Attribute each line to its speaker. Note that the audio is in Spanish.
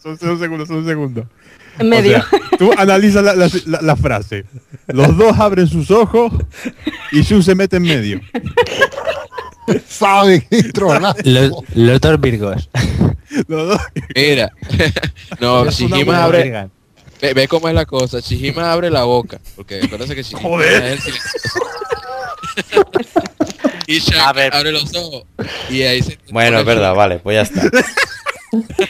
Speaker 1: Son, son un segundo, son un segundo.
Speaker 2: En medio.
Speaker 1: O sea, tú analizas la, la- la- la frase. Los dos abren sus ojos y Shun se mete en medio.
Speaker 3: Saben.
Speaker 4: Los, los dos Virgos.
Speaker 1: Los dos.
Speaker 5: Mira. no, Shihima abre. Ve, ve cómo es la cosa. Shihima abre la boca. Porque acuérdense que Shihima
Speaker 1: Joder.
Speaker 5: es el y Shaq abre los ojos. Y ahí se.
Speaker 6: Bueno, es verdad, vale, pues ya está.